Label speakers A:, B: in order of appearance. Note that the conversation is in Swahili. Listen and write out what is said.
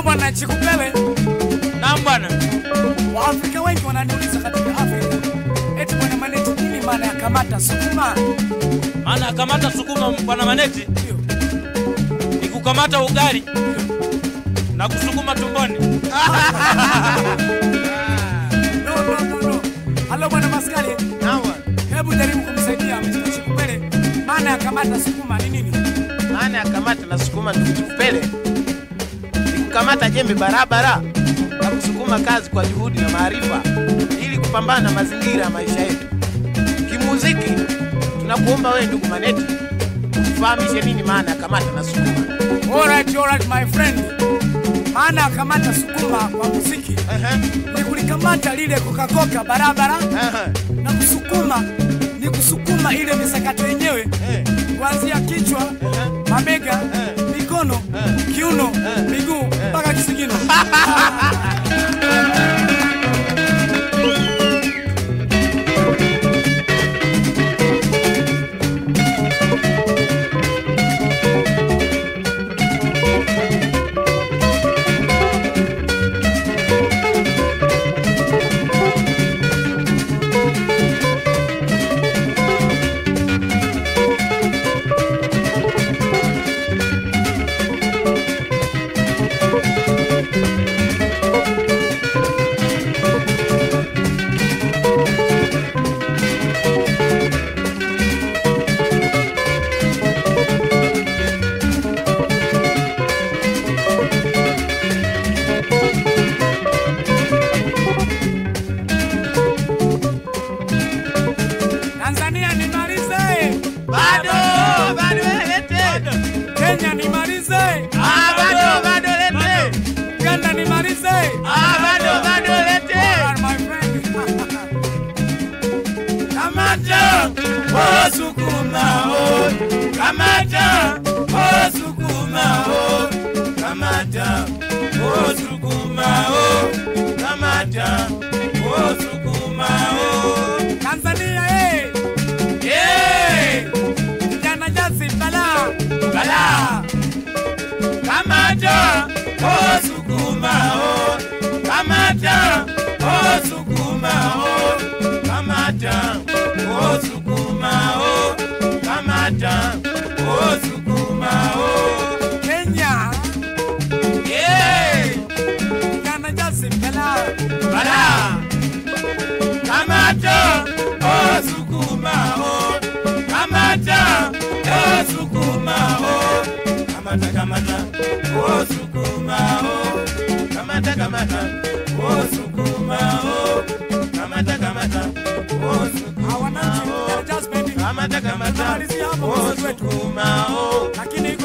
A: Halo bwana Chikupele,
B: Naam bwana.
A: Waafrika wengi wananiuliza katika Afrika, eti bwana Maneti, nini maana ya kamata sukuma?
B: Maana ya kamata sukuma bwana Maneti
A: Ndio,
B: ni kukamata ugali na kusukuma tumboni.
A: no, no, no, no. Halo bwana Maskali,
C: Naam bwana.
A: hebu jaribu kumsaidia Mr. Chikupele, maana ya kamata sukuma ni nini?
C: Maana ya kamata na sukuma ni Chikupele kukamata jembe barabara na kusukuma kazi kwa juhudi na maarifa ili kupambana na mazingira ya maisha yetu. Kimuziki tunakuomba wewe ndugu Maneti ufahamishe nini maana ya kamata na sukuma.
A: Alright, alright my friend. Maana ya kamata sukuma kwa muziki
C: Ehe,
A: ni kulikamata lile kokakoka barabara
C: uh -huh.
A: na kusukuma ni kusukuma ile misakato yenyewe kuanzia kichwa, uh
C: -huh. mabega, uh -huh.
A: mikono, uh
C: -huh. kiuno, miguu mpaka
A: 哈哈哈
C: 哈 Yesu sukuma, oh. Kamata, oh sukuma, oh.
A: Kenya,
C: Yeah!
A: vijana jazi bala
C: Bala! Kamata, oh sukuma, oh. Kamata, oh sukuma, oh. Kamata, kamata, oh sukuma, oh. Kamata, kamata, oh sukuma, oh.
A: Jazi bendi
C: Kamata, kamata,
A: Tunamalizia hapo
C: oh
A: muziki wetu.
C: sukuma, oh.
A: lakini